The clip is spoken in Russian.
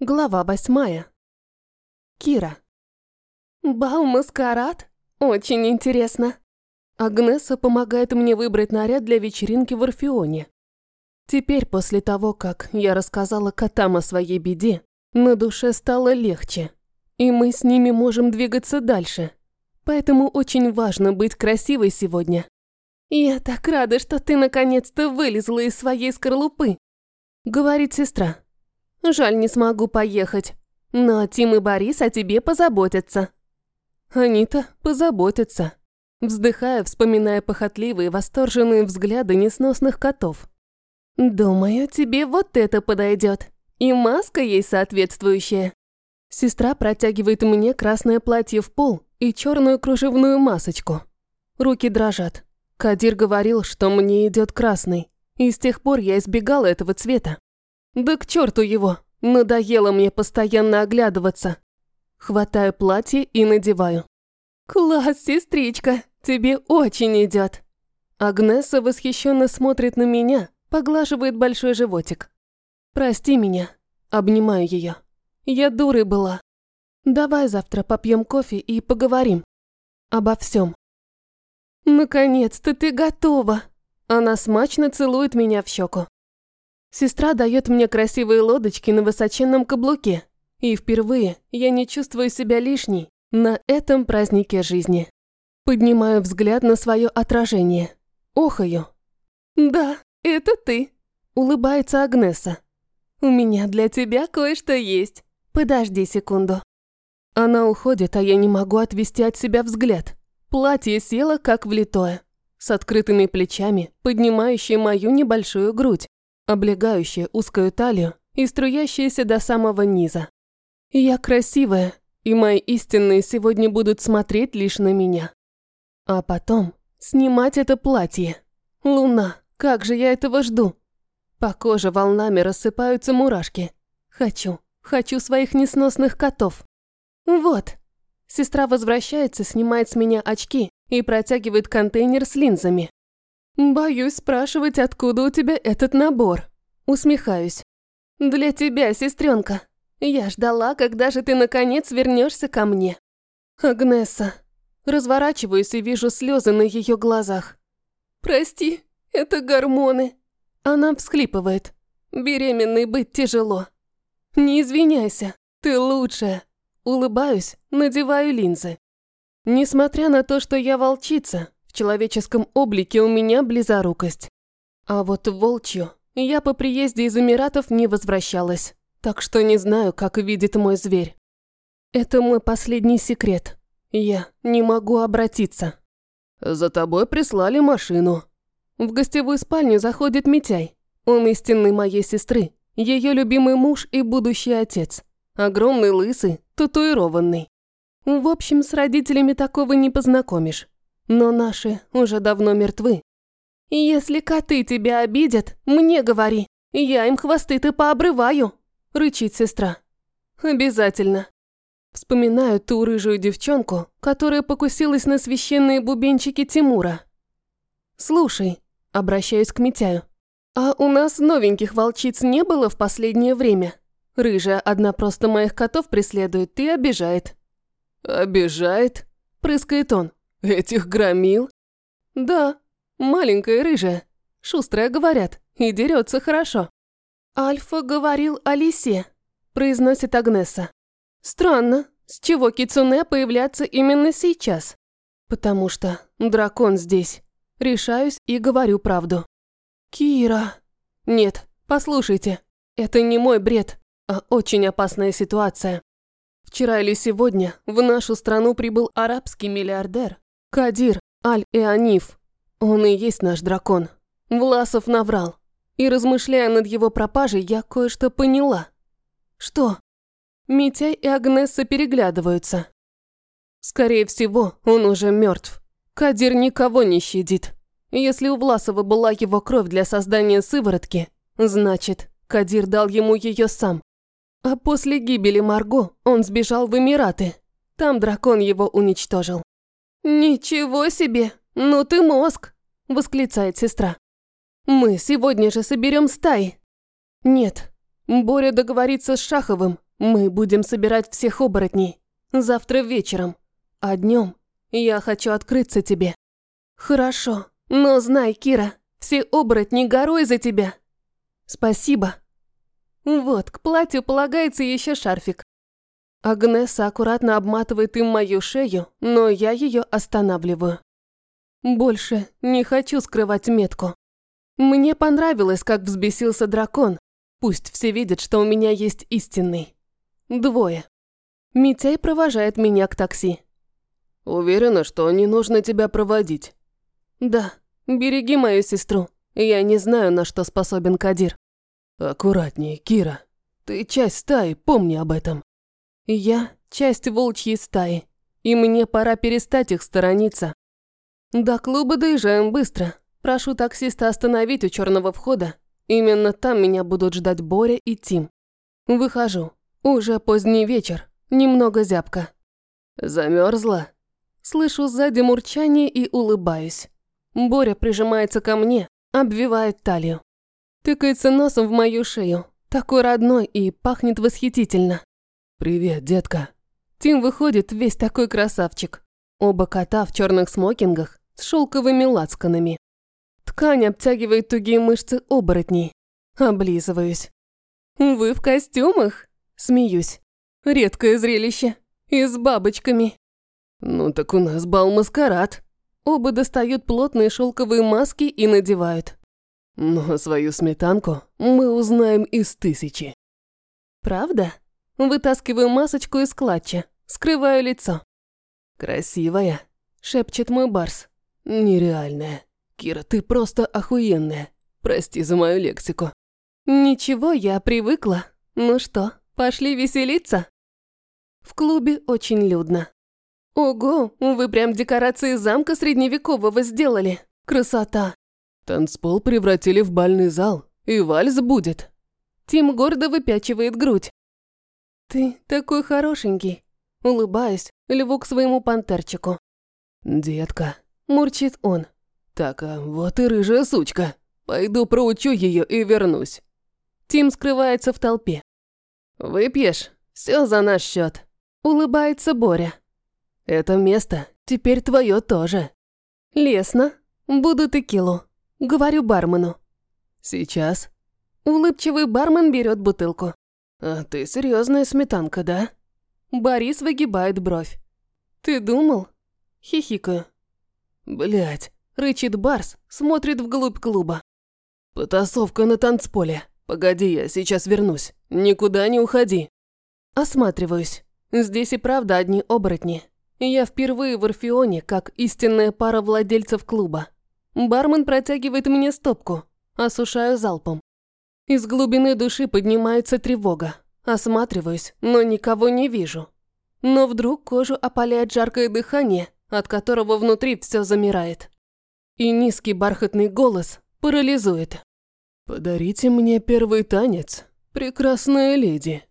Глава восьмая. Кира. Бал-маскарад? Очень интересно. Агнеса помогает мне выбрать наряд для вечеринки в Орфеоне. Теперь, после того, как я рассказала котам о своей беде, на душе стало легче, и мы с ними можем двигаться дальше. Поэтому очень важно быть красивой сегодня. «Я так рада, что ты наконец-то вылезла из своей скорлупы», — говорит сестра. Жаль, не смогу поехать. Но Тим и Борис о тебе позаботятся. Они-то позаботятся. Вздыхая, вспоминая похотливые, восторженные взгляды несносных котов. Думаю, тебе вот это подойдет. И маска ей соответствующая. Сестра протягивает мне красное платье в пол и черную кружевную масочку. Руки дрожат. Кадир говорил, что мне идет красный, и с тех пор я избегала этого цвета. Да к черту его, надоело мне постоянно оглядываться. Хватаю платье и надеваю. «Класс, сестричка, тебе очень идет. Агнеса восхищенно смотрит на меня, поглаживает большой животик. «Прости меня», обнимаю ее. «Я дурой была. Давай завтра попьем кофе и поговорим. Обо всем. «Наконец-то ты готова!» Она смачно целует меня в щеку. Сестра дает мне красивые лодочки на высоченном каблуке. И впервые я не чувствую себя лишней на этом празднике жизни. Поднимаю взгляд на свое отражение. Охаю. «Да, это ты», – улыбается Агнеса. «У меня для тебя кое-что есть. Подожди секунду». Она уходит, а я не могу отвести от себя взгляд. Платье село как влитое, с открытыми плечами, поднимающей мою небольшую грудь облегающая узкую талию и струящаяся до самого низа. Я красивая, и мои истинные сегодня будут смотреть лишь на меня. А потом снимать это платье. Луна, как же я этого жду. По коже волнами рассыпаются мурашки. Хочу, хочу своих несносных котов. Вот. Сестра возвращается, снимает с меня очки и протягивает контейнер с линзами. «Боюсь спрашивать, откуда у тебя этот набор». Усмехаюсь. «Для тебя, сестренка. Я ждала, когда же ты наконец вернешься ко мне». Агнеса. Разворачиваюсь и вижу слезы на ее глазах. «Прости, это гормоны». Она всхлипывает. «Беременной быть тяжело». «Не извиняйся, ты лучшая». Улыбаюсь, надеваю линзы. Несмотря на то, что я волчица, человеческом облике у меня близорукость. А вот в волчью я по приезде из Эмиратов не возвращалась, так что не знаю, как видит мой зверь. Это мой последний секрет. Я не могу обратиться. За тобой прислали машину. В гостевую спальню заходит Митяй. Он истинный моей сестры, ее любимый муж и будущий отец. Огромный, лысый, татуированный. В общем, с родителями такого не познакомишь. Но наши уже давно мертвы. «Если коты тебя обидят, мне говори. Я им хвосты-то пообрываю», – рычит сестра. «Обязательно». Вспоминаю ту рыжую девчонку, которая покусилась на священные бубенчики Тимура. «Слушай», – обращаюсь к Митяю, – «а у нас новеньких волчиц не было в последнее время? Рыжая одна просто моих котов преследует и обижает». «Обижает?» – прыскает он. Этих громил? Да, маленькая рыжая. Шустрая, говорят, и дерется хорошо. Альфа говорил о лисе, произносит Агнеса. Странно, с чего Кицуне появляться именно сейчас? Потому что дракон здесь. Решаюсь и говорю правду. Кира. Нет, послушайте, это не мой бред, а очень опасная ситуация. Вчера или сегодня в нашу страну прибыл арабский миллиардер, Кадир Аль-Эаниф. Он и есть наш дракон. Власов наврал. И размышляя над его пропажей, я кое-что поняла. Что? Митяй и Агнесса переглядываются. Скорее всего, он уже мертв. Кадир никого не щадит. Если у Власова была его кровь для создания сыворотки, значит, Кадир дал ему ее сам. А после гибели Марго он сбежал в Эмираты. Там дракон его уничтожил. «Ничего себе! Ну ты мозг!» – восклицает сестра. «Мы сегодня же соберем стаи». «Нет, Боря договорится с Шаховым. Мы будем собирать всех оборотней. Завтра вечером. А днем я хочу открыться тебе. Хорошо, но знай, Кира, все оборотни горой за тебя. Спасибо. Вот, к платью полагается еще шарфик. Агнеса аккуратно обматывает им мою шею, но я ее останавливаю. Больше не хочу скрывать метку. Мне понравилось, как взбесился дракон. Пусть все видят, что у меня есть истинный. Двое. Митяй провожает меня к такси. Уверена, что не нужно тебя проводить. Да, береги мою сестру. Я не знаю, на что способен Кадир. Аккуратнее, Кира. Ты часть стаи, помни об этом. Я часть волчьей стаи, и мне пора перестать их сторониться. До клуба доезжаем быстро. Прошу таксиста остановить у черного входа. Именно там меня будут ждать Боря и Тим. Выхожу. Уже поздний вечер. Немного зябко. Замерзла? Слышу сзади мурчание и улыбаюсь. Боря прижимается ко мне, обвивает талию. Тыкается носом в мою шею. Такой родной и пахнет восхитительно. «Привет, детка». Тим выходит весь такой красавчик. Оба кота в черных смокингах с шелковыми лацканами. Ткань обтягивает тугие мышцы оборотней. Облизываюсь. «Вы в костюмах?» Смеюсь. Редкое зрелище. И с бабочками. «Ну так у нас бал-маскарад». Оба достают плотные шелковые маски и надевают. Но свою сметанку мы узнаем из тысячи. Правда? Вытаскиваю масочку из клатча, скрываю лицо. «Красивая», – шепчет мой барс. «Нереальная. Кира, ты просто охуенная. Прости за мою лексику». «Ничего, я привыкла. Ну что, пошли веселиться?» В клубе очень людно. Ого, вы прям декорации замка средневекового сделали. Красота. Танцпол превратили в бальный зал, и вальс будет. Тим гордо выпячивает грудь. Ты такой хорошенький. Улыбаюсь, льву к своему пантерчику. «Детка», – мурчит он. «Так, а вот и рыжая сучка. Пойду проучу ее и вернусь». Тим скрывается в толпе. «Выпьешь? Все за наш счет. Улыбается Боря. «Это место теперь твое тоже». «Лесно. Буду текилу». Говорю бармену. «Сейчас». Улыбчивый бармен берет бутылку. «А ты серьезная сметанка, да?» Борис выгибает бровь. «Ты думал?» Хихикаю. Блять, рычит Барс, смотрит вглубь клуба. «Потасовка на танцполе. Погоди, я сейчас вернусь. Никуда не уходи». Осматриваюсь. Здесь и правда одни оборотни. Я впервые в Орфеоне, как истинная пара владельцев клуба. Бармен протягивает мне стопку. Осушаю залпом. Из глубины души поднимается тревога. Осматриваюсь, но никого не вижу. Но вдруг кожу опаляет жаркое дыхание, от которого внутри все замирает. И низкий бархатный голос парализует. «Подарите мне первый танец, прекрасная леди».